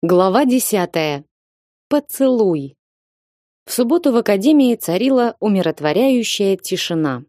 Глава десятая. Поцелуй. В субботу в академии царила умиротворяющая тишина.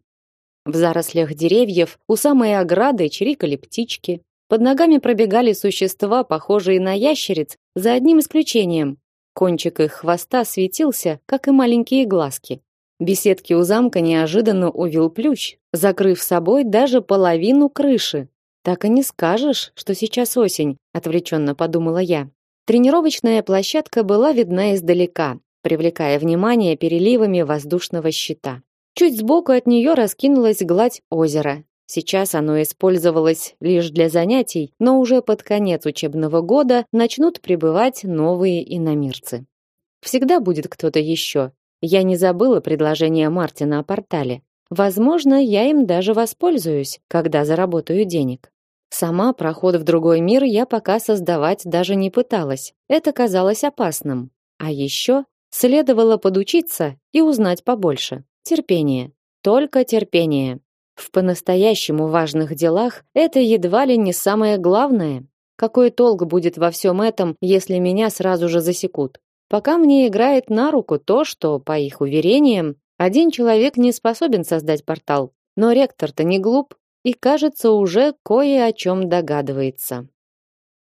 В зарослях деревьев у самой ограды чирикали птички. Под ногами пробегали существа, похожие на ящериц, за одним исключением. Кончик их хвоста светился, как и маленькие глазки. Беседки у замка неожиданно увил плющ, закрыв собой даже половину крыши. Так и не скажешь, что сейчас осень, отвлеченно подумала я. Тренировочная площадка была видна издалека, привлекая внимание переливами воздушного щита. Чуть сбоку от нее раскинулась гладь озера. Сейчас оно использовалось лишь для занятий, но уже под конец учебного года начнут прибывать новые иномирцы. Всегда будет кто-то еще. Я не забыла предложение Мартина о портале. Возможно, я им даже воспользуюсь, когда заработаю денег. Сама проход в другой мир я пока создавать даже не пыталась. Это казалось опасным. А еще следовало подучиться и узнать побольше. Терпение. Только терпение. В по-настоящему важных делах это едва ли не самое главное. Какой толк будет во всем этом, если меня сразу же засекут? Пока мне играет на руку то, что, по их уверениям, один человек не способен создать портал. Но ректор-то не глуп, и, кажется, уже кое о чем догадывается.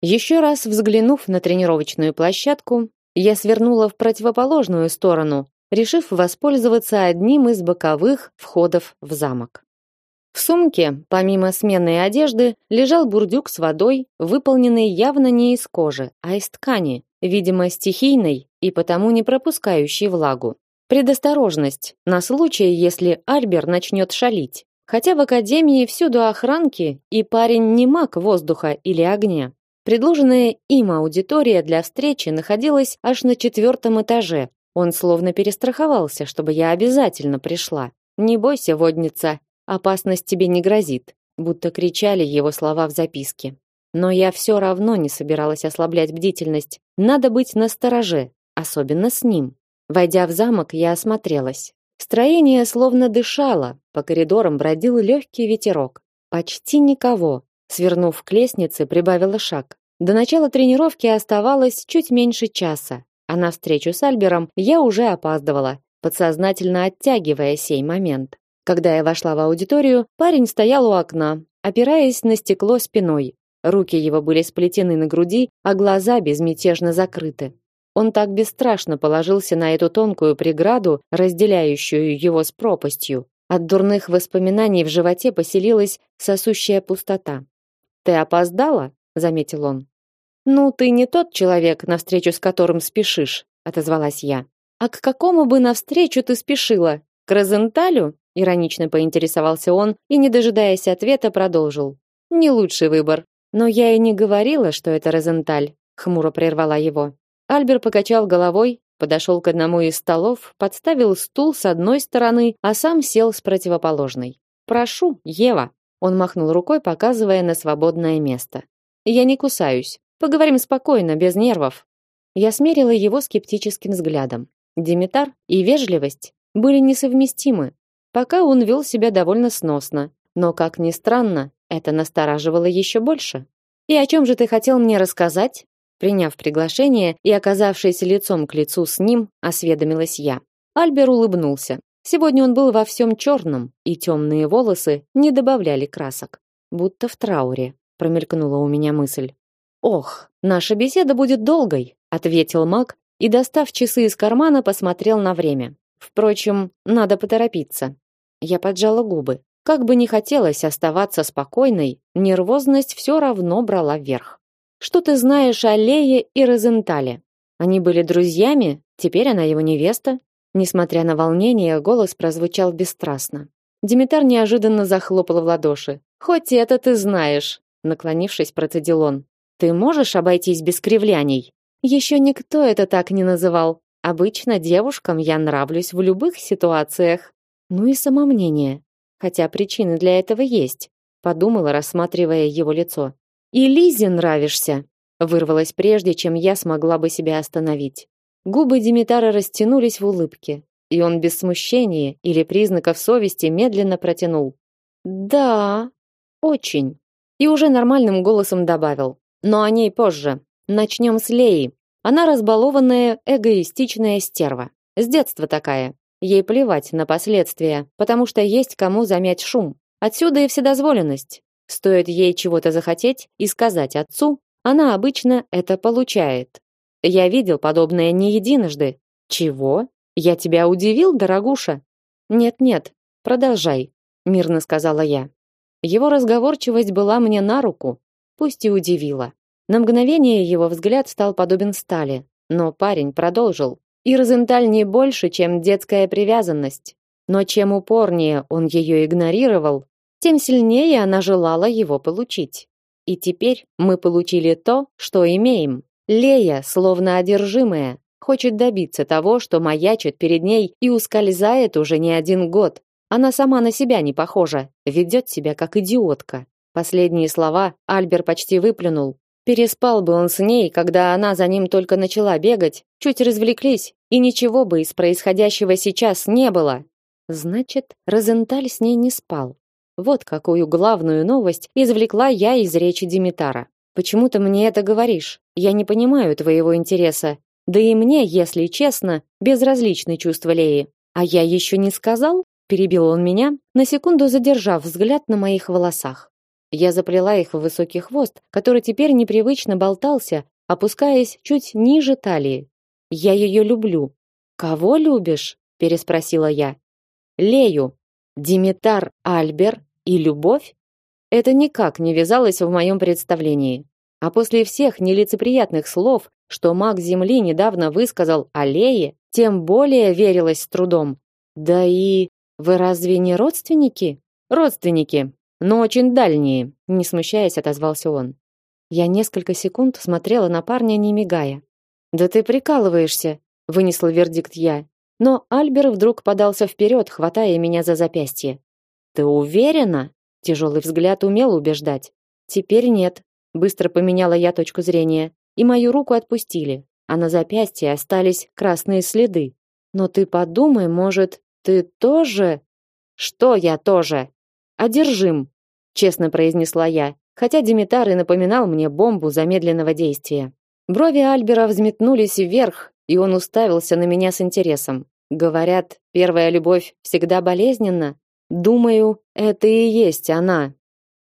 Еще раз взглянув на тренировочную площадку, я свернула в противоположную сторону, решив воспользоваться одним из боковых входов в замок. В сумке, помимо сменной одежды, лежал бурдюк с водой, выполненный явно не из кожи, а из ткани, видимо, стихийной и потому не пропускающей влагу. Предосторожность на случай, если Альбер начнет шалить. Хотя в академии всюду охранки, и парень не маг воздуха или огня. Предложенная им аудитория для встречи находилась аж на четвертом этаже. Он словно перестраховался, чтобы я обязательно пришла. Не бойся, водница, опасность тебе не грозит, будто кричали его слова в записке. Но я все равно не собиралась ослаблять бдительность. Надо быть настороже, особенно с ним. Войдя в замок, я осмотрелась. Строение словно дышало, по коридорам бродил легкий ветерок. Почти никого. Свернув к лестнице, прибавила шаг. До начала тренировки оставалось чуть меньше часа, а на встречу с Альбером я уже опаздывала, подсознательно оттягивая сей момент. Когда я вошла в аудиторию, парень стоял у окна, опираясь на стекло спиной. Руки его были сплетены на груди, а глаза безмятежно закрыты. Он так бесстрашно положился на эту тонкую преграду, разделяющую его с пропастью. От дурных воспоминаний в животе поселилась сосущая пустота. Ты опоздала, заметил он. Ну, ты не тот человек, на встречу с которым спешишь, отозвалась я. А к какому бы навстречу ты спешила? К Розенталю? иронично поинтересовался он и, не дожидаясь ответа, продолжил. Не лучший выбор. Но я и не говорила, что это Розенталь, хмуро прервала его. Альбер покачал головой, подошел к одному из столов, подставил стул с одной стороны, а сам сел с противоположной. «Прошу, Ева!» Он махнул рукой, показывая на свободное место. «Я не кусаюсь. Поговорим спокойно, без нервов». Я смерила его скептическим взглядом. Димитар и вежливость были несовместимы. Пока он вел себя довольно сносно, но, как ни странно, это настораживало еще больше. «И о чем же ты хотел мне рассказать?» Приняв приглашение и оказавшись лицом к лицу с ним, осведомилась я. Альбер улыбнулся. Сегодня он был во всем черном, и темные волосы не добавляли красок. Будто в трауре, промелькнула у меня мысль. Ох, наша беседа будет долгой, ответил Мак и, достав часы из кармана, посмотрел на время. Впрочем, надо поторопиться. Я поджала губы. Как бы ни хотелось оставаться спокойной, нервозность все равно брала верх. Что ты знаешь о Лее и Розентале? Они были друзьями, теперь она его невеста. Несмотря на волнение, голос прозвучал бесстрастно. Димитар неожиданно захлопал в ладоши. Хоть это ты знаешь, наклонившись, процедил он. Ты можешь обойтись без кривляний? Еще никто это так не называл. Обычно девушкам я нравлюсь в любых ситуациях. Ну и самомнение. Хотя причины для этого есть, подумала, рассматривая его лицо. И Лизе нравишься, вырвалось прежде, чем я смогла бы себя остановить. Губы Димитара растянулись в улыбке, и он без смущения или признаков совести медленно протянул: "Да, очень". И уже нормальным голосом добавил: "Но о ней позже. Начнем с Леи. Она разбалованная, эгоистичная стерва. С детства такая. Ей плевать на последствия, потому что есть кому замять шум. Отсюда и вседозволенность. Стоит ей чего-то захотеть и сказать отцу, она обычно это получает. Я видел подобное не единожды. Чего? Я тебя удивил, дорогуша? Нет-нет, продолжай, мирно сказала я. Его разговорчивость была мне на руку, пусть и удивила. На мгновение его взгляд стал подобен стали, но парень продолжил. И Розенталь не больше, чем детская привязанность. Но чем упорнее он ее игнорировал, тем сильнее она желала его получить. И теперь мы получили то, что имеем. Лея, словно одержимая, хочет добиться того, что маячит перед ней и ускользает уже не один год. Она сама на себя не похожа, ведет себя как идиотка. Последние слова Альбер почти выплюнул, Переспал бы он с ней, когда она за ним только начала бегать, чуть развлеклись, и ничего бы из происходящего сейчас не было. Значит, Розенталь с ней не спал. Вот какую главную новость извлекла я из речи Димитара. Почему ты мне это говоришь? Я не понимаю твоего интереса. Да и мне, если честно, безразличны чувства Леи. А я еще не сказал? Перебил он меня, на секунду задержав взгляд на моих волосах. Я заплела их в высокий хвост, который теперь непривычно болтался, опускаясь чуть ниже талии. Я ее люблю. Кого любишь? переспросила я. Лею. Димитар Альбер и любовь? Это никак не вязалось в моем представлении. А после всех нелицеприятных слов, что маг Земли недавно высказал о Лее, тем более верилось с трудом. Да и вы разве не родственники? Родственники, но очень дальние, не смущаясь, отозвался он. Я несколько секунд смотрела на парня, не мигая. Да ты прикалываешься, вынесла вердикт я. Но Альбер вдруг подался вперед, хватая меня за запястье. Ты уверена? Тяжелый взгляд умел убеждать. Теперь нет. Быстро поменяла я точку зрения, и мою руку отпустили, а на запястье остались красные следы. Но ты подумай, может, ты тоже? Что я тоже? одержим, честно произнесла я, хотя Димитар и напоминал мне бомбу замедленного действия. Брови Альбера взметнулись вверх, и он уставился на меня с интересом. Говорят, первая любовь всегда болезненна. Думаю, это и есть она.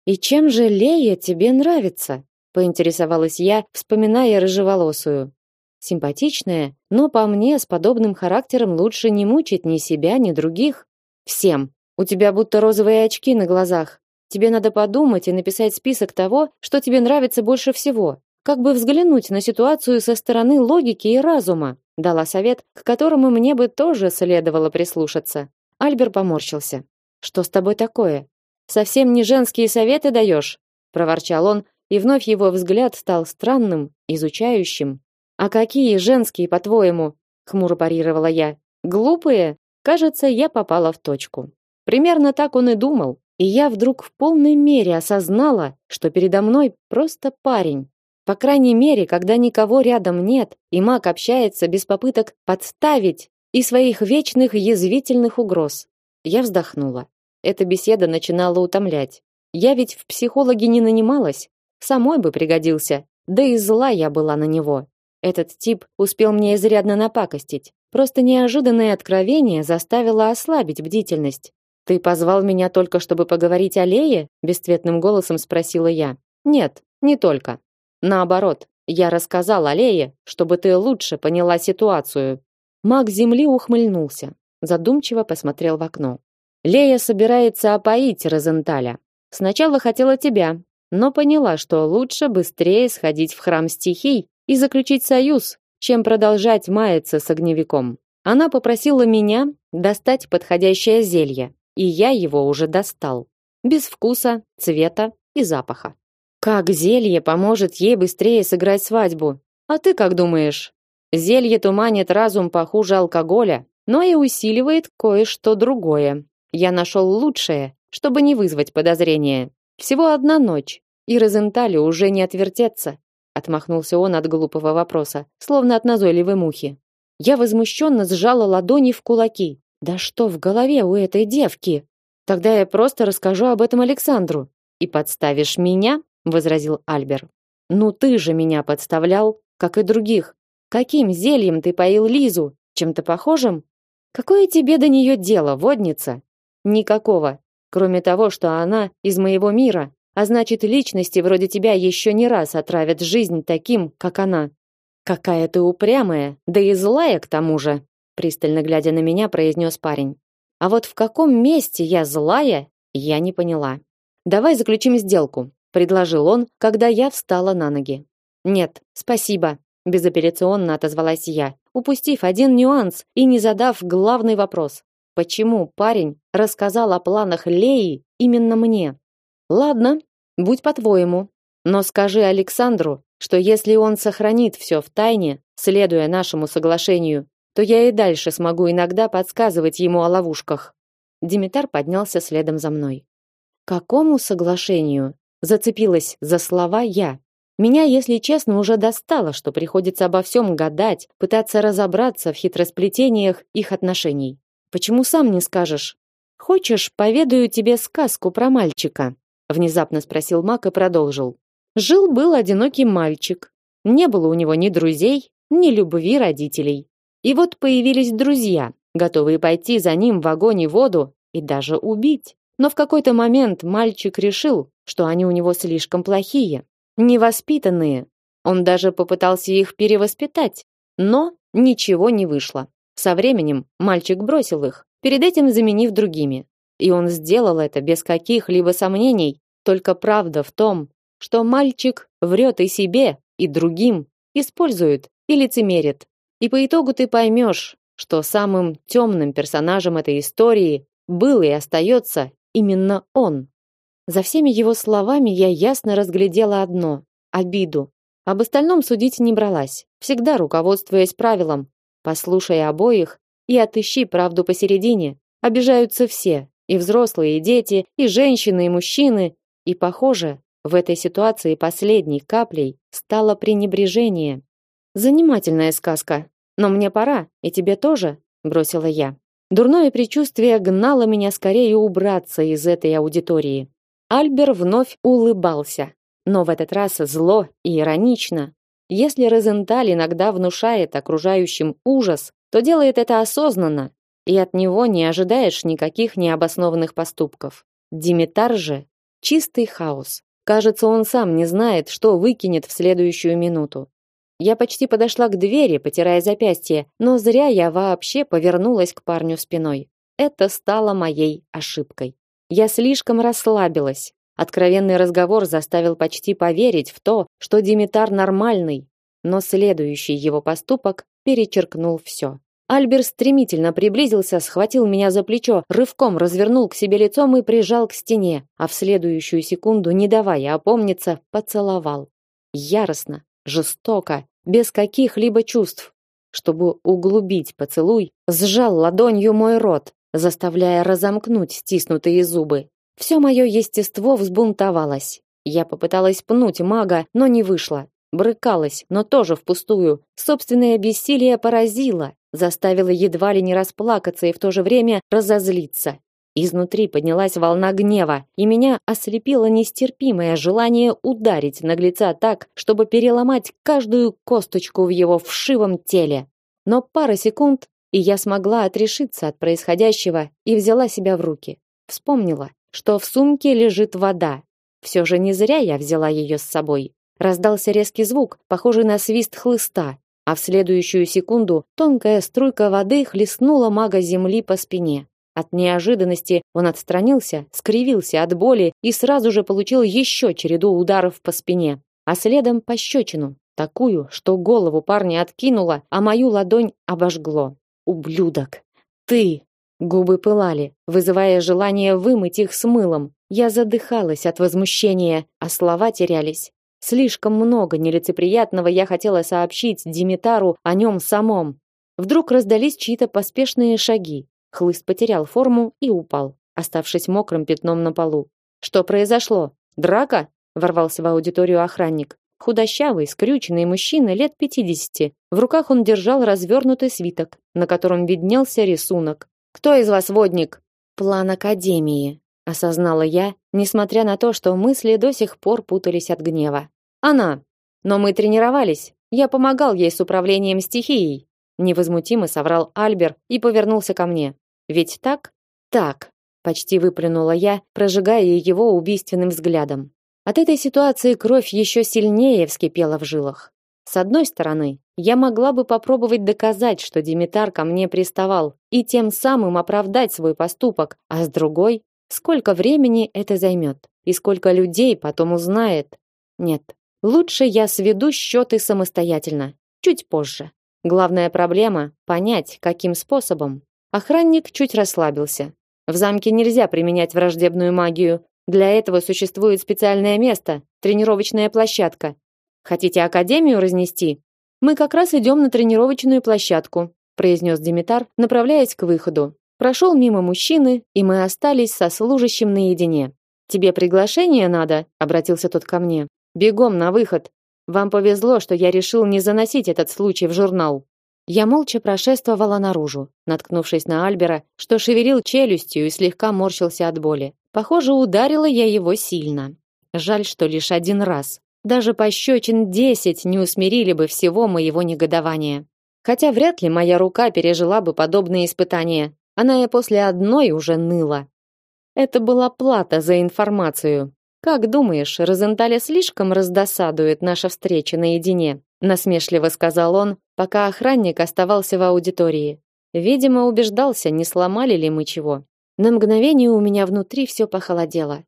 И чем же Лея тебе нравится? поинтересовалась я, вспоминая рыжеволосую. Симпатичная, но по мне с подобным характером лучше не мучить ни себя, ни других. Всем, у тебя будто розовые очки на глазах. Тебе надо подумать и написать список того, что тебе нравится больше всего. Как бы взглянуть на ситуацию со стороны логики и разума. Дала совет, к которому мне бы тоже следовало прислушаться. Альбер поморщился. Что с тобой такое? Совсем не женские советы даешь? проворчал он, и вновь его взгляд стал странным, изучающим. А какие женские, по-твоему? хмуро парировала я. Глупые? Кажется, я попала в точку. Примерно так он и думал, и я вдруг в полной мере осознала, что передо мной просто парень. По крайней мере, когда никого рядом нет, и маг общается без попыток подставить и своих вечных язвительных угроз. Я вздохнула. Эта беседа начинала утомлять. Я ведь в психологи не нанималась, самой бы пригодился. Да и зла я была на него. Этот тип успел мне изрядно напакостить. Просто неожиданное откровение заставило ослабить бдительность. Ты позвал меня только чтобы поговорить о Лее? бесцветным голосом спросила я. Нет, не только. Наоборот, я рассказал о Лее, чтобы ты лучше поняла ситуацию. Маг земли ухмыльнулся, задумчиво посмотрел в окно. Лея собирается опоить Розенталя. Сначала хотела тебя, но поняла, что лучше быстрее сходить в храм стихий и заключить союз, чем продолжать маяться с огневиком. Она попросила меня достать подходящее зелье, и я его уже достал. Без вкуса, цвета и запаха. Как зелье поможет ей быстрее сыграть свадьбу? А ты как думаешь? Зелье туманит разум похуже алкоголя, но и усиливает кое-что другое. Я нашел лучшее, чтобы не вызвать подозрения. Всего одна ночь, и Розенталю уже не отвертеться. Отмахнулся он от глупого вопроса, словно от назойливой мухи. Я возмущенно сжала ладони в кулаки. Да что в голове у этой девки? Тогда я просто расскажу об этом Александру. И подставишь меня, возразил Альбер. Ну ты же меня подставлял, как и других. Каким зельем ты поил Лизу? Чем-то похожим? Какое тебе до нее дело, водница? Никакого, кроме того, что она из моего мира, а значит, личности вроде тебя еще не раз отравят жизнь таким, как она. Какая ты упрямая, да и злая к тому же, пристально глядя на меня, произнес парень. А вот в каком месте я злая, я не поняла. Давай заключим сделку, предложил он, когда я встала на ноги. Нет, спасибо, безапелляционно отозвалась я, упустив один нюанс и не задав главный вопрос. Почему парень рассказал о планах Леи именно мне? Ладно, будь по-твоему, но скажи Александру, что если он сохранит все в тайне, следуя нашему соглашению, то я и дальше смогу иногда подсказывать ему о ловушках. Димитар поднялся следом за мной. Какому соглашению? Зацепилась за слова я. Меня, если честно, уже достало, что приходится обо всем гадать, пытаться разобраться в хитросплетениях их отношений. Почему сам не скажешь? Хочешь, поведаю тебе сказку про мальчика? Внезапно спросил Мак и продолжил. Жил был одинокий мальчик. Не было у него ни друзей, ни любви родителей. И вот появились друзья, готовые пойти за ним в огонь и воду и даже убить. Но в какой-то момент мальчик решил, что они у него слишком плохие, невоспитанные. Он даже попытался их перевоспитать, но ничего не вышло. Со временем мальчик бросил их, перед этим заменив другими. И он сделал это без каких-либо сомнений, только правда в том, что мальчик врет и себе, и другим, использует и лицемерит. И по итогу ты поймешь, что самым темным персонажем этой истории был и остается именно он. За всеми его словами я ясно разглядела одно обиду. Об остальном судить не бралась, всегда руководствуясь правилом: послушай обоих и отыщи правду посередине. Обижаются все: и взрослые, и дети, и женщины, и мужчины, и похоже, в этой ситуации последней каплей стало пренебрежение. Занимательная сказка, но мне пора, и тебе тоже, бросила я. Дурное предчувствие гнало меня скорее убраться из этой аудитории. Альбер вновь улыбался, но в этот раз зло и иронично. Если Розенталь иногда внушает окружающим ужас, то делает это осознанно, и от него не ожидаешь никаких необоснованных поступков. Димитар же чистый хаос. Кажется, он сам не знает, что выкинет в следующую минуту. Я почти подошла к двери, потирая запястье, но зря я вообще повернулась к парню спиной. Это стало моей ошибкой. Я слишком расслабилась. Откровенный разговор заставил почти поверить в то, что Димитар нормальный, но следующий его поступок перечеркнул все. Альбер стремительно приблизился, схватил меня за плечо, рывком развернул к себе лицом и прижал к стене, а в следующую секунду, не давая опомниться, поцеловал. Яростно, жестоко, без каких-либо чувств. Чтобы углубить поцелуй, сжал ладонью мой рот, заставляя разомкнуть стиснутые зубы. Все мое естество взбунтовалось. Я попыталась пнуть мага, но не вышло. Брыкалась, но тоже впустую. Собственное бессилие поразило, заставило едва ли не расплакаться и в то же время разозлиться. Изнутри поднялась волна гнева, и меня ослепило нестерпимое желание ударить наглеца так, чтобы переломать каждую косточку в его вшивом теле. Но пара секунд, и я смогла отрешиться от происходящего и взяла себя в руки. Вспомнила, что в сумке лежит вода. Все же не зря я взяла ее с собой. Раздался резкий звук, похожий на свист хлыста, а в следующую секунду тонкая струйка воды хлестнула мага земли по спине. От неожиданности он отстранился, скривился от боли и сразу же получил еще череду ударов по спине, а следом пощечину, такую, что голову парня откинуло, а мою ладонь обожгло. Ублюдок. Ты. Губы пылали, вызывая желание вымыть их с мылом. Я задыхалась от возмущения, а слова терялись. Слишком много нелицеприятного я хотела сообщить Димитару о нем самом. Вдруг раздались чьи-то поспешные шаги. Хлыст потерял форму и упал, оставшись мокрым пятном на полу. Что произошло? Драка? Ворвался в аудиторию охранник. Худощавый, скрюченный мужчина лет пятидесяти. В руках он держал развернутый свиток, на котором виднелся рисунок. Кто из вас водник? План академии, осознала я, несмотря на то, что мысли до сих пор путались от гнева. Она. Но мы тренировались. Я помогал ей с управлением стихией, невозмутимо соврал Альбер и повернулся ко мне. Ведь так? Так, почти выплюнула я, прожигая его убийственным взглядом. От этой ситуации кровь еще сильнее вскипела в жилах. С одной стороны, я могла бы попробовать доказать, что Димитар ко мне приставал, и тем самым оправдать свой поступок, а с другой, сколько времени это займет и сколько людей потом узнает. Нет, лучше я сведу счеты самостоятельно, чуть позже. Главная проблема понять, каким способом. Охранник чуть расслабился. В замке нельзя применять враждебную магию. Для этого существует специальное место тренировочная площадка. Хотите академию разнести? Мы как раз идем на тренировочную площадку, произнес Димитар, направляясь к выходу. Прошел мимо мужчины, и мы остались со служащим наедине. Тебе приглашение надо, обратился тот ко мне. Бегом на выход. Вам повезло, что я решил не заносить этот случай в журнал. Я молча прошествовала наружу, наткнувшись на Альбера, что шевелил челюстью и слегка морщился от боли. Похоже, ударила я его сильно. Жаль, что лишь один раз. Даже пощечин десять не усмирили бы всего моего негодования. Хотя вряд ли моя рука пережила бы подобные испытания. Она и после одной уже ныла. Это была плата за информацию. Как думаешь, Розенталя слишком раздосадует наша встреча наедине? насмешливо сказал он, пока охранник оставался в аудитории. Видимо, убеждался, не сломали ли мы чего. На мгновение у меня внутри все похолодело.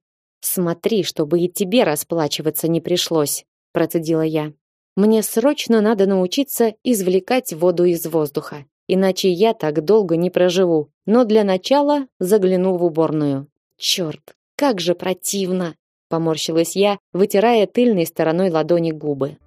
Смотри, чтобы и тебе расплачиваться не пришлось, процедила я. Мне срочно надо научиться извлекать воду из воздуха, иначе я так долго не проживу. Но для начала загляну в уборную. Черт, как же противно, поморщилась я, вытирая тыльной стороной ладони губы.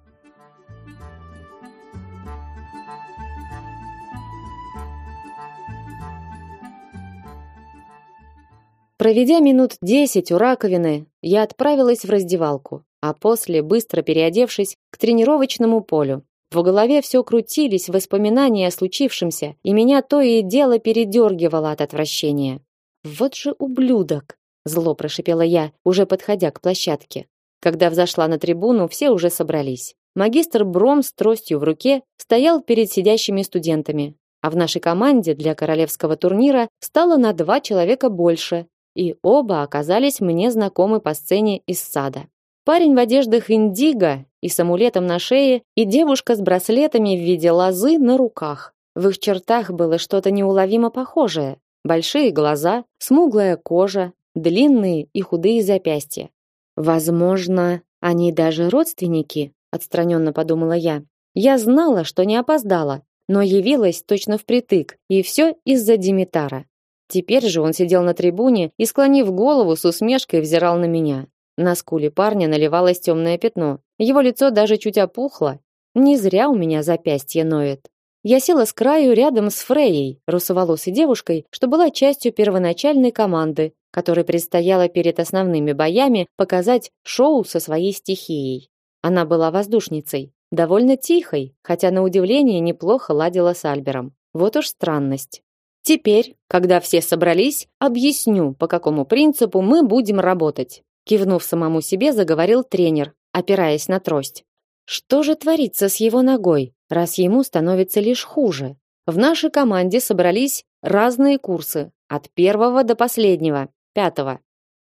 Проведя минут десять у раковины, я отправилась в раздевалку, а после, быстро переодевшись, к тренировочному полю. В голове все крутились воспоминания о случившемся, и меня то и дело передергивало от отвращения. Вот же ублюдок, зло прошипела я, уже подходя к площадке. Когда взошла на трибуну, все уже собрались. Магистр Бром с тростью в руке стоял перед сидящими студентами, а в нашей команде для королевского турнира стало на два человека больше, и оба оказались мне знакомы по сцене из сада. Парень в одеждах индиго и с амулетом на шее, и девушка с браслетами в виде лозы на руках. В их чертах было что-то неуловимо похожее. Большие глаза, смуглая кожа, длинные и худые запястья. Возможно, они даже родственники, отстраненно подумала я. Я знала, что не опоздала, но явилась точно впритык, и все из-за Димитара. Теперь же он сидел на трибуне и, склонив голову, с усмешкой взирал на меня. На скуле парня наливалось темное пятно. Его лицо даже чуть опухло. Не зря у меня запястье ноет. Я села с краю рядом с Фрейей, русоволосой девушкой, что была частью первоначальной команды, которой предстояло перед основными боями показать шоу со своей стихией. Она была воздушницей, довольно тихой, хотя на удивление неплохо ладила с Альбером. Вот уж странность. Теперь, когда все собрались, объясню, по какому принципу мы будем работать. Кивнув самому себе, заговорил тренер, опираясь на трость. Что же творится с его ногой, раз ему становится лишь хуже? В нашей команде собрались разные курсы, от первого до последнего, пятого.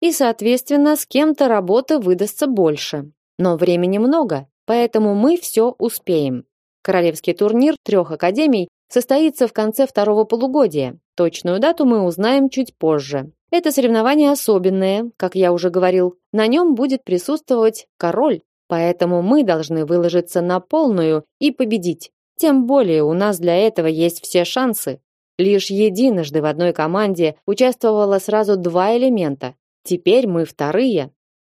И, соответственно, с кем-то работы выдастся больше. Но времени много, поэтому мы все успеем. Королевский турнир трех академий состоится в конце второго полугодия. Точную дату мы узнаем чуть позже. Это соревнование особенное, как я уже говорил. На нем будет присутствовать король, поэтому мы должны выложиться на полную и победить. Тем более у нас для этого есть все шансы. Лишь единожды в одной команде участвовало сразу два элемента. Теперь мы вторые.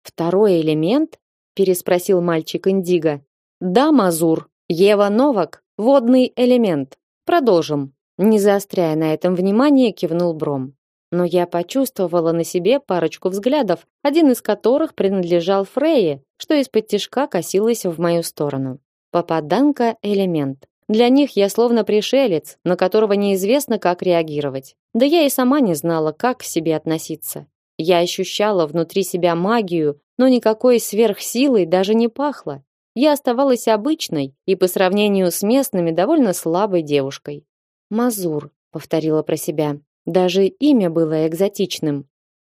Второй элемент? переспросил мальчик Индиго. Да, Мазур. Ева Новак водный элемент. Продолжим. Не заостряя на этом внимание, кивнул Бром. Но я почувствовала на себе парочку взглядов, один из которых принадлежал Фрейе, что из-под тишка косилась в мою сторону. Попаданка элемент. Для них я словно пришелец, на которого неизвестно, как реагировать. Да я и сама не знала, как к себе относиться. Я ощущала внутри себя магию, но никакой сверхсилой даже не пахло. Я оставалась обычной и по сравнению с местными довольно слабой девушкой. Мазур, повторила про себя. Даже имя было экзотичным.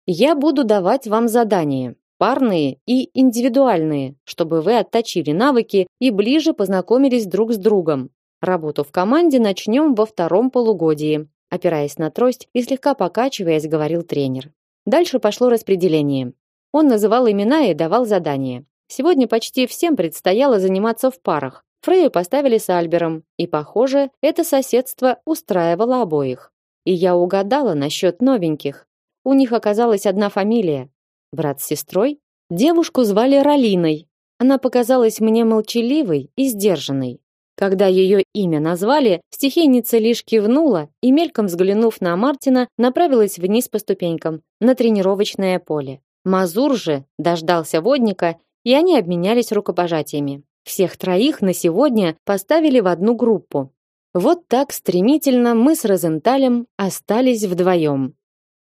Я буду давать вам задания, парные и индивидуальные, чтобы вы отточили навыки и ближе познакомились друг с другом. Работу в команде начнем во втором полугодии, опираясь на трость и слегка покачиваясь, говорил тренер. Дальше пошло распределение. Он называл имена и давал задания. Сегодня почти всем предстояло заниматься в парах. Фрейю поставили с Альбером, и, похоже, это соседство устраивало обоих. И я угадала насчет новеньких. У них оказалась одна фамилия. Брат с сестрой? Девушку звали Ралиной. Она показалась мне молчаливой и сдержанной. Когда ее имя назвали, стихийница лишь кивнула и, мельком взглянув на Мартина, направилась вниз по ступенькам, на тренировочное поле. Мазур же дождался водника, и они обменялись рукопожатиями. Всех троих на сегодня поставили в одну группу. Вот так стремительно мы с Розенталем остались вдвоем.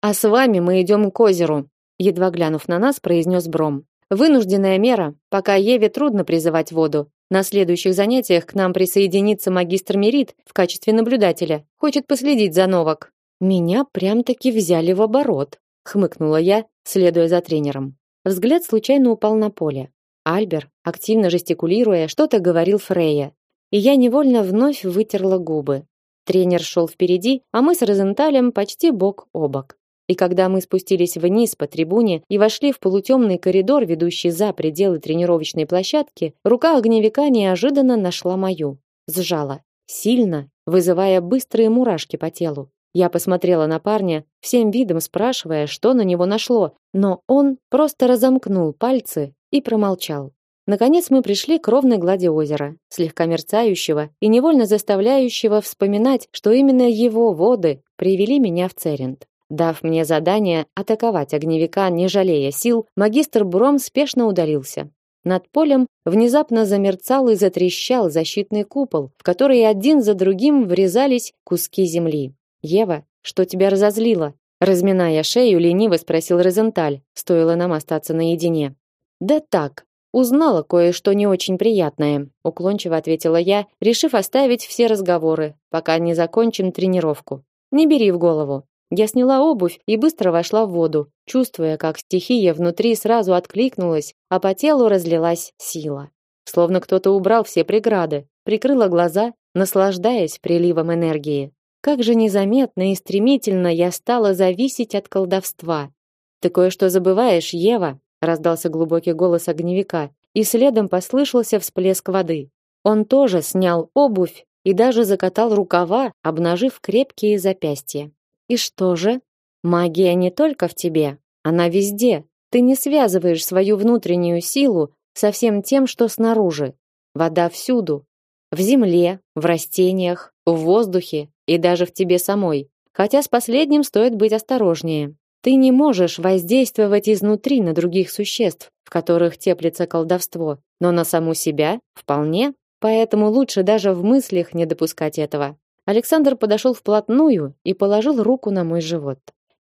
А с вами мы идем к озеру, едва глянув на нас, произнес Бром. Вынужденная мера, пока Еве трудно призывать воду. На следующих занятиях к нам присоединится магистр Мерит в качестве наблюдателя. Хочет последить за Новак. Меня прям-таки взяли в оборот, хмыкнула я, следуя за тренером. Взгляд случайно упал на поле. Альбер, активно жестикулируя, что-то говорил Фрейя, и я невольно вновь вытерла губы. Тренер шел впереди, а мы с Розенталем почти бок о бок. И когда мы спустились вниз по трибуне и вошли в полутемный коридор, ведущий за пределы тренировочной площадки, рука огневика неожиданно нашла мою. Сжала. Сильно, вызывая быстрые мурашки по телу. Я посмотрела на парня, всем видом спрашивая, что на него нашло, но он просто разомкнул пальцы и промолчал. Наконец мы пришли к ровной глади озера, слегка мерцающего и невольно заставляющего вспоминать, что именно его воды привели меня в Церент. Дав мне задание атаковать огневика, не жалея сил, магистр Бром спешно удалился. Над полем внезапно замерцал и затрещал защитный купол, в который один за другим врезались куски земли. Ева, что тебя разозлило? Разминая шею, лениво спросил Розенталь. Стоило нам остаться наедине. Да так, узнала кое-что не очень приятное, уклончиво ответила я, решив оставить все разговоры, пока не закончим тренировку. Не бери в голову. Я сняла обувь и быстро вошла в воду, чувствуя, как стихия внутри сразу откликнулась, а по телу разлилась сила. Словно кто-то убрал все преграды, прикрыла глаза, наслаждаясь приливом энергии. Как же незаметно и стремительно я стала зависеть от колдовства. Ты кое-что забываешь, Ева, раздался глубокий голос огневика, и следом послышался всплеск воды. Он тоже снял обувь и даже закатал рукава, обнажив крепкие запястья. И что же? Магия не только в тебе, она везде. Ты не связываешь свою внутреннюю силу со всем тем, что снаружи. Вода всюду. В земле, в растениях, в воздухе и даже в тебе самой. Хотя с последним стоит быть осторожнее. Ты не можешь воздействовать изнутри на других существ, в которых теплится колдовство, но на саму себя вполне. Поэтому лучше даже в мыслях не допускать этого. Александр подошел вплотную и положил руку на мой живот.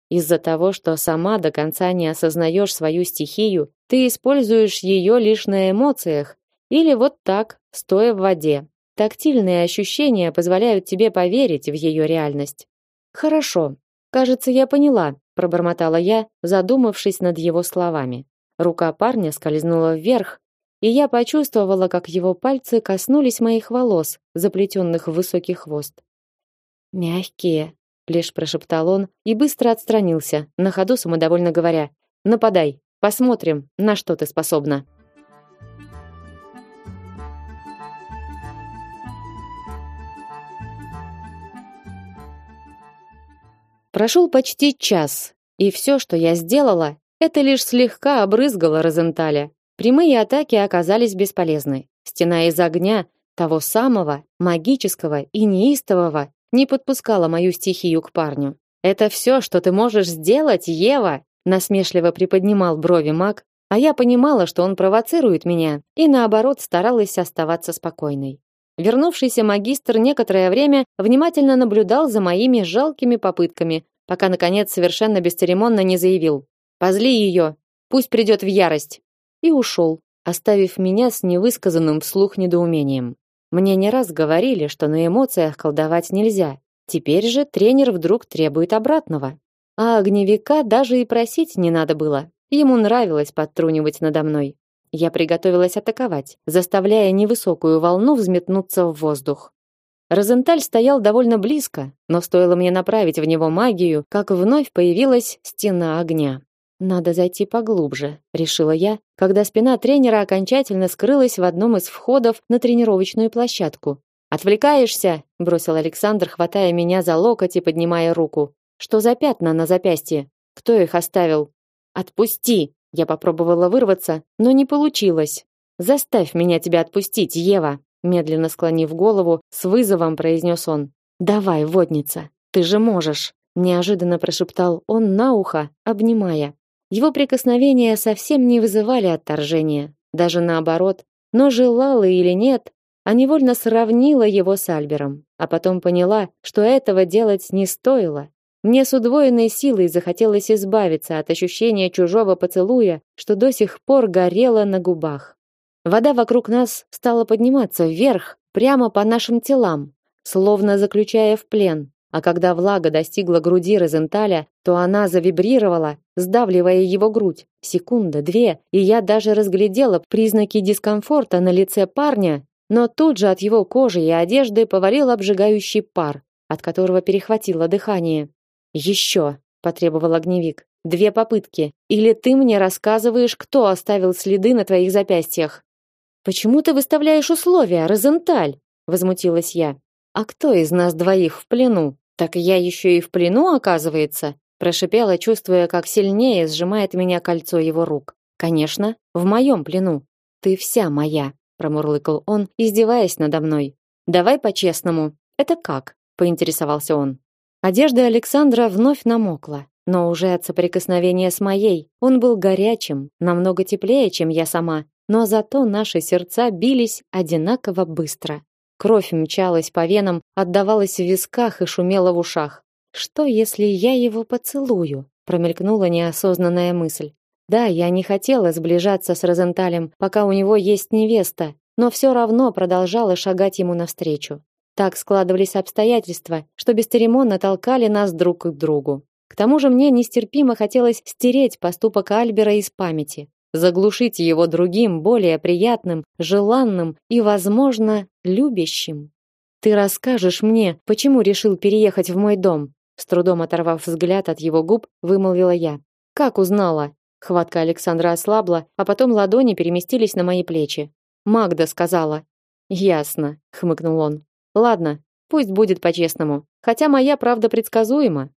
Из-за того, что сама до конца не осознаешь свою стихию, ты используешь ее лишь на эмоциях или вот так, стоя в воде. Тактильные ощущения позволяют тебе поверить в ее реальность. Хорошо. Кажется, я поняла, пробормотала я, задумавшись над его словами. Рука парня скользнула вверх, и я почувствовала, как его пальцы коснулись моих волос, заплетенных в высокий хвост. Мягкие, лишь прошептал он и быстро отстранился, на ходу самодовольно говоря: "Нападай, посмотрим, на что ты способна". Прошел почти час, и все, что я сделала, это лишь слегка обрызгало Розенталя. Прямые атаки оказались бесполезны. Стена из огня, того самого, магического и неистового, не подпускала мою стихию к парню. «Это все, что ты можешь сделать, Ева!» насмешливо приподнимал брови маг, а я понимала, что он провоцирует меня, и наоборот старалась оставаться спокойной. Вернувшийся магистр некоторое время внимательно наблюдал за моими жалкими попытками, пока наконец совершенно бесцеремонно не заявил: "Позли ее, пусть придет в ярость". И ушел, оставив меня с невысказанным вслух недоумением. Мне не раз говорили, что на эмоциях колдовать нельзя. Теперь же тренер вдруг требует обратного. А огневика даже и просить не надо было. Ему нравилось подтрунивать надо мной. Я приготовилась атаковать, заставляя невысокую волну взметнуться в воздух. Розенталь стоял довольно близко, но стоило мне направить в него магию, как вновь появилась стена огня. Надо зайти поглубже, решила я, когда спина тренера окончательно скрылась в одном из входов на тренировочную площадку. Отвлекаешься, бросил Александр, хватая меня за локоть и поднимая руку. Что за пятна на запястье? Кто их оставил? Отпусти. Я попробовала вырваться, но не получилось. Заставь меня тебя отпустить, Ева, медленно склонив голову, с вызовом произнес он. Давай, водница, ты же можешь, неожиданно прошептал он на ухо, обнимая. Его прикосновения совсем не вызывали отторжения, даже наоборот. Но желала или нет, а невольно сравнила его с Альбером, а потом поняла, что этого делать не стоило. Мне с удвоенной силой захотелось избавиться от ощущения чужого поцелуя, что до сих пор горело на губах. Вода вокруг нас стала подниматься вверх, прямо по нашим телам, словно заключая в плен. А когда влага достигла груди Розенталя, то она завибрировала, сдавливая его грудь. Секунда, две, и я даже разглядела признаки дискомфорта на лице парня, но тут же от его кожи и одежды повалил обжигающий пар, от которого перехватило дыхание. «Еще!» – потребовал огневик. «Две попытки. Или ты мне рассказываешь, кто оставил следы на твоих запястьях?» «Почему ты выставляешь условия, Розенталь?» – возмутилась я. «А кто из нас двоих в плену?» Так я еще и в плену, оказывается, прошипела, чувствуя, как сильнее сжимает меня кольцо его рук. Конечно, в моем плену. Ты вся моя, промурлыкал он, издеваясь надо мной. Давай по-честному. Это как? поинтересовался он. Одежда Александра вновь намокла, но уже от соприкосновения с моей. Он был горячим, намного теплее, чем я сама, но зато наши сердца бились одинаково быстро. Кровь мчалась по венам, отдавалась в висках и шумела в ушах. Что, если я его поцелую? Промелькнула неосознанная мысль. Да, я не хотела сближаться с Розенталем, пока у него есть невеста, но все равно продолжала шагать ему навстречу. Так складывались обстоятельства, что бесцеремонно толкали нас друг к другу. К тому же мне нестерпимо хотелось стереть поступок Альбера из памяти заглушить его другим, более приятным, желанным и, возможно, любящим. Ты расскажешь мне, почему решил переехать в мой дом? С трудом оторвав взгляд от его губ, вымолвила я. Как узнала? Хватка Александра ослабла, а потом ладони переместились на мои плечи. Магда сказала. Ясно, хмыкнул он. Ладно, пусть будет по-честному. Хотя моя правда предсказуема.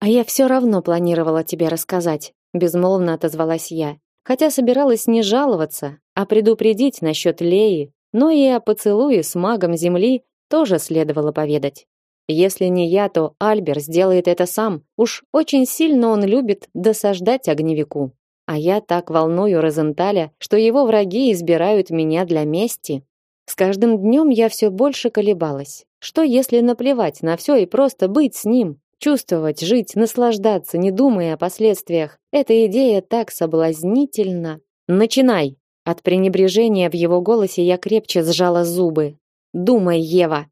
А я все равно планировала тебе рассказать, безмолвно отозвалась я хотя собиралась не жаловаться, а предупредить насчет Леи, но и о поцелуе с магом земли тоже следовало поведать. Если не я, то Альбер сделает это сам. Уж очень сильно он любит досаждать огневику. А я так волную Розенталя, что его враги избирают меня для мести. С каждым днем я все больше колебалась. Что если наплевать на все и просто быть с ним? Чувствовать, жить, наслаждаться, не думая о последствиях. Эта идея так соблазнительна. Начинай. От пренебрежения в его голосе я крепче сжала зубы. Думай, Ева.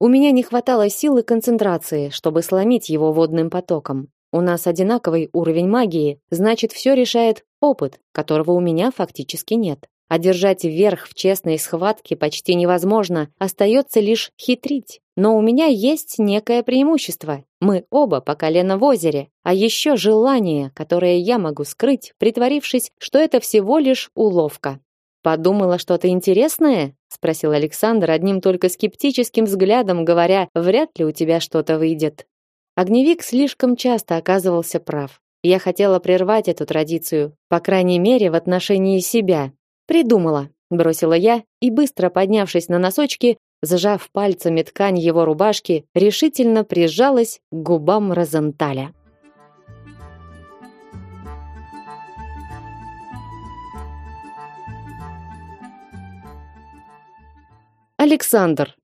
У меня не хватало силы концентрации, чтобы сломить его водным потоком. У нас одинаковый уровень магии, значит, все решает опыт, которого у меня фактически нет. Одержать верх в честной схватке почти невозможно, остается лишь хитрить. Но у меня есть некое преимущество. Мы оба по колено в озере, а еще желание, которое я могу скрыть, притворившись, что это всего лишь уловка. Подумала что-то интересное? спросил Александр одним только скептическим взглядом, говоря: "Вряд ли у тебя что-то выйдет". Огневик слишком часто оказывался прав. Я хотела прервать эту традицию, по крайней мере, в отношении себя. Придумала, бросила я и быстро поднявшись на носочки, зажав пальцами ткань его рубашки, решительно прижалась к губам Розенталя. Александр.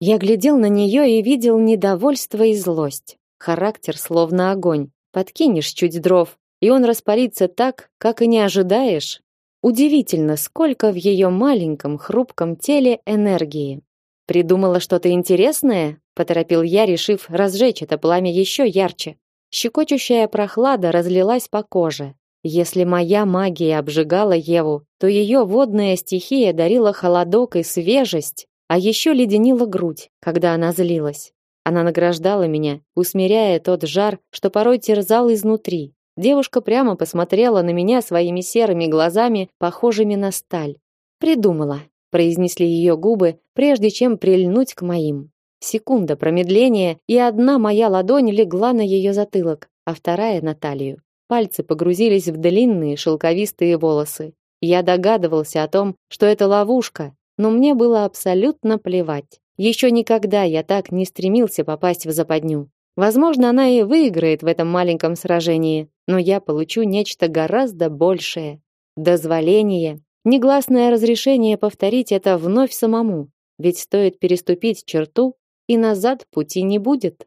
Я глядел на нее и видел недовольство и злость. Характер словно огонь. Подкинешь чуть дров, и он распалится так, как и не ожидаешь. Удивительно, сколько в ее маленьком хрупком теле энергии. Придумала что-то интересное? поторопил я, решив разжечь это пламя еще ярче. Щекочущая прохлада разлилась по коже. Если моя магия обжигала Еву, то ее водная стихия дарила холодок и свежесть, а еще леденила грудь, когда она злилась. Она награждала меня, усмиряя тот жар, что порой терзал изнутри. Девушка прямо посмотрела на меня своими серыми глазами, похожими на сталь. Придумала, произнесли ее губы, прежде чем прильнуть к моим. Секунда промедления, и одна моя ладонь легла на ее затылок, а вторая на талию. Пальцы погрузились в длинные шелковистые волосы. Я догадывался о том, что это ловушка, но мне было абсолютно плевать. Еще никогда я так не стремился попасть в западню. Возможно, она и выиграет в этом маленьком сражении, но я получу нечто гораздо большее. Дозволение, негласное разрешение повторить это вновь самому. Ведь стоит переступить черту, и назад пути не будет.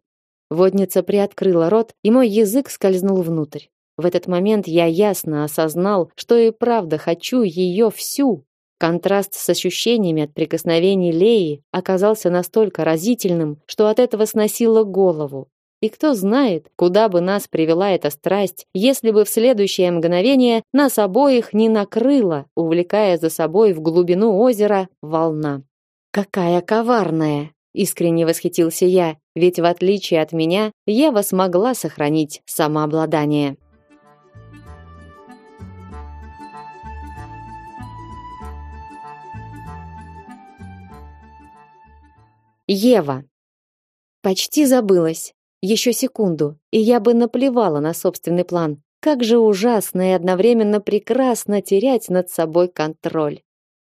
Водница приоткрыла рот, и мой язык скользнул внутрь. В этот момент я ясно осознал, что и правда хочу ее всю. Контраст с ощущениями от прикосновений Леи оказался настолько разительным, что от этого сносило голову. И кто знает, куда бы нас привела эта страсть, если бы в следующее мгновение нас обоих не накрыло, увлекая за собой в глубину озера волна. Какая коварная, искренне восхитился я, ведь в отличие от меня, Ева смогла сохранить самообладание. Ева. Почти забылась. Еще секунду, и я бы наплевала на собственный план. Как же ужасно и одновременно прекрасно терять над собой контроль.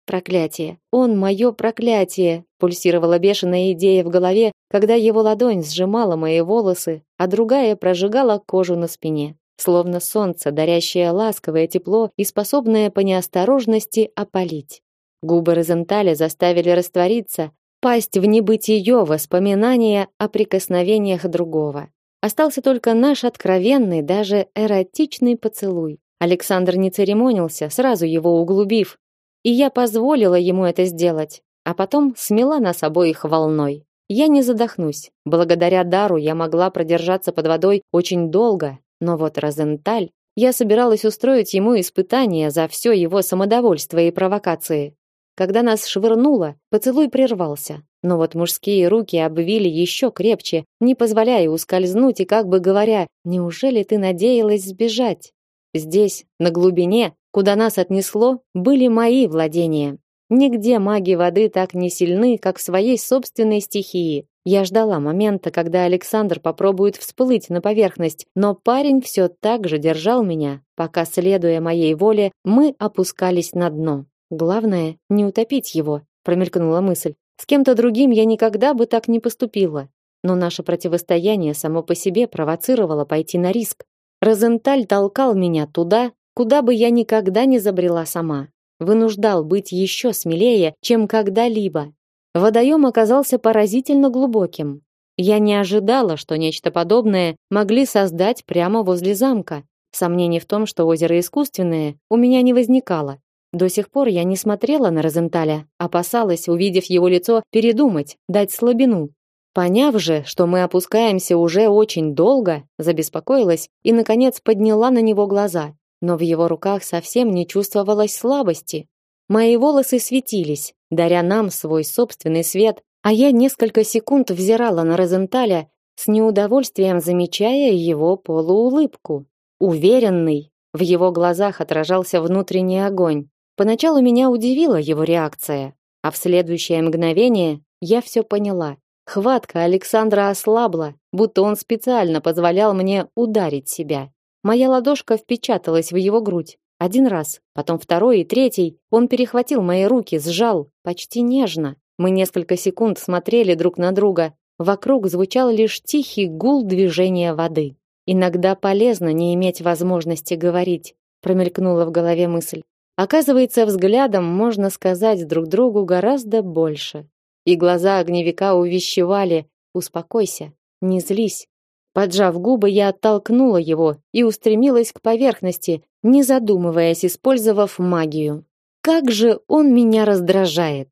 Проклятие. Он мое проклятие, пульсировала бешеная идея в голове, когда его ладонь сжимала мои волосы, а другая прожигала кожу на спине, словно солнце, дарящее ласковое тепло и способное по неосторожности опалить. Губы Розенталя заставили раствориться, пасть в небытие воспоминания о прикосновениях другого. Остался только наш откровенный, даже эротичный поцелуй. Александр не церемонился, сразу его углубив, и я позволила ему это сделать, а потом смела нас обоих волной. Я не задохнусь. Благодаря дару я могла продержаться под водой очень долго, но вот Розенталь, я собиралась устроить ему испытание за все его самодовольство и провокации. Когда нас швырнуло, поцелуй прервался, но вот мужские руки обвили еще крепче, не позволяя ускользнуть и как бы говоря: "Неужели ты надеялась сбежать?" Здесь, на глубине, куда нас отнесло, были мои владения. Нигде маги воды так не сильны, как в своей собственной стихии. Я ждала момента, когда Александр попробует всплыть на поверхность, но парень все так же держал меня, пока, следуя моей воле, мы опускались на дно. Главное не утопить его, промелькнула мысль. С кем-то другим я никогда бы так не поступила, но наше противостояние само по себе провоцировало пойти на риск. Розенталь толкал меня туда, куда бы я никогда не забрела сама. Вынуждал быть еще смелее, чем когда-либо. Водоем оказался поразительно глубоким. Я не ожидала, что нечто подобное могли создать прямо возле замка. Сомнений в том, что озеро искусственное, у меня не возникало. До сих пор я не смотрела на Розенталя, опасалась, увидев его лицо, передумать, дать слабину. Поняв же, что мы опускаемся уже очень долго, забеспокоилась и наконец подняла на него глаза но в его руках совсем не чувствовалось слабости. Мои волосы светились, даря нам свой собственный свет, а я несколько секунд взирала на Розенталя с неудовольствием замечая его полуулыбку. Уверенный, в его глазах отражался внутренний огонь. Поначалу меня удивила его реакция, а в следующее мгновение я все поняла. Хватка Александра ослабла, будто он специально позволял мне ударить себя. Моя ладошка впечаталась в его грудь. Один раз, потом второй и третий. Он перехватил мои руки, сжал, почти нежно. Мы несколько секунд смотрели друг на друга. Вокруг звучал лишь тихий гул движения воды. Иногда полезно не иметь возможности говорить, промелькнула в голове мысль. Оказывается, взглядом можно сказать друг другу гораздо больше. И глаза огневика увещевали: "Успокойся, не злись, Поджав губы, я оттолкнула его и устремилась к поверхности, не задумываясь, использовав магию. Как же он меня раздражает.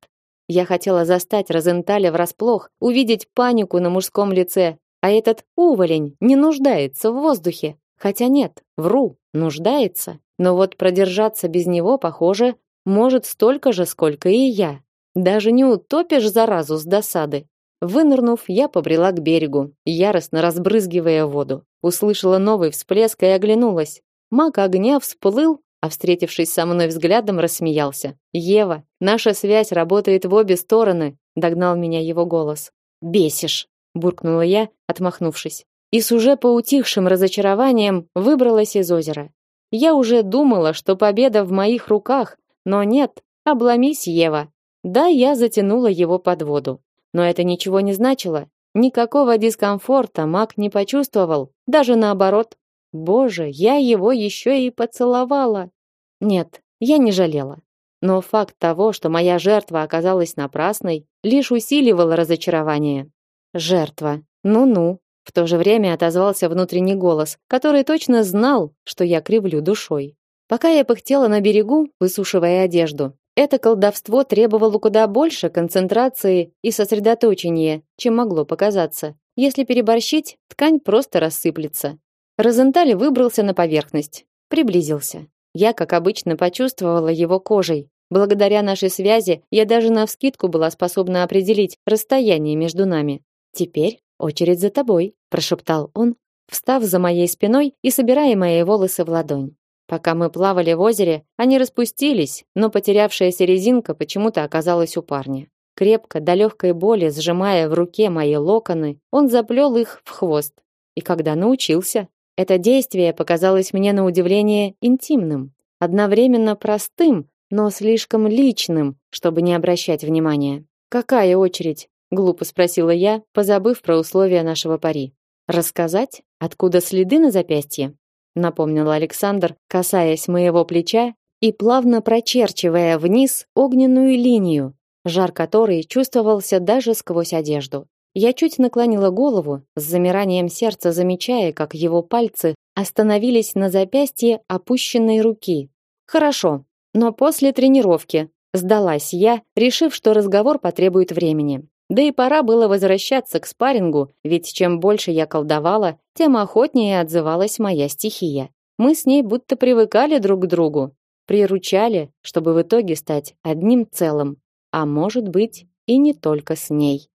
Я хотела застать Розенталя врасплох, увидеть панику на мужском лице, а этот уволень не нуждается в воздухе. Хотя нет, вру, нуждается. Но вот продержаться без него, похоже, может столько же, сколько и я. Даже не утопишь заразу с досады. Вынырнув, я побрела к берегу, яростно разбрызгивая воду. Услышала новый всплеск и оглянулась. Маг огня всплыл, а встретившись со мной взглядом, рассмеялся. «Ева, наша связь работает в обе стороны», — догнал меня его голос. «Бесишь», — буркнула я, отмахнувшись. И с уже поутихшим разочарованием выбралась из озера. Я уже думала, что победа в моих руках, но нет, обломись, Ева. Да, я затянула его под воду. Но это ничего не значило. Никакого дискомфорта маг не почувствовал, даже наоборот. Боже, я его еще и поцеловала. Нет, я не жалела. Но факт того, что моя жертва оказалась напрасной, лишь усиливал разочарование. Жертва. Ну-ну. В то же время отозвался внутренний голос, который точно знал, что я кривлю душой. Пока я пыхтела на берегу, высушивая одежду, это колдовство требовало куда больше концентрации и сосредоточения, чем могло показаться. Если переборщить, ткань просто рассыплется. Розенталь выбрался на поверхность, приблизился. Я, как обычно, почувствовала его кожей. Благодаря нашей связи я даже на вскидку была способна определить расстояние между нами. Теперь очередь за тобой, прошептал он, встав за моей спиной и собирая мои волосы в ладонь. Пока мы плавали в озере, они распустились, но потерявшаяся резинка почему-то оказалась у парня. Крепко, до легкой боли, сжимая в руке мои локоны, он заплел их в хвост. И когда научился, это действие показалось мне на удивление интимным, одновременно простым, но слишком личным, чтобы не обращать внимания. «Какая очередь?» — глупо спросила я, позабыв про условия нашего пари. «Рассказать, откуда следы на запястье?» напомнил Александр, касаясь моего плеча и плавно прочерчивая вниз огненную линию, жар которой чувствовался даже сквозь одежду. Я чуть наклонила голову, с замиранием сердца замечая, как его пальцы остановились на запястье опущенной руки. Хорошо, но после тренировки сдалась я, решив, что разговор потребует времени. Да и пора было возвращаться к спаррингу, ведь чем больше я колдовала, тем охотнее отзывалась моя стихия. Мы с ней будто привыкали друг к другу, приручали, чтобы в итоге стать одним целым, а может быть, и не только с ней.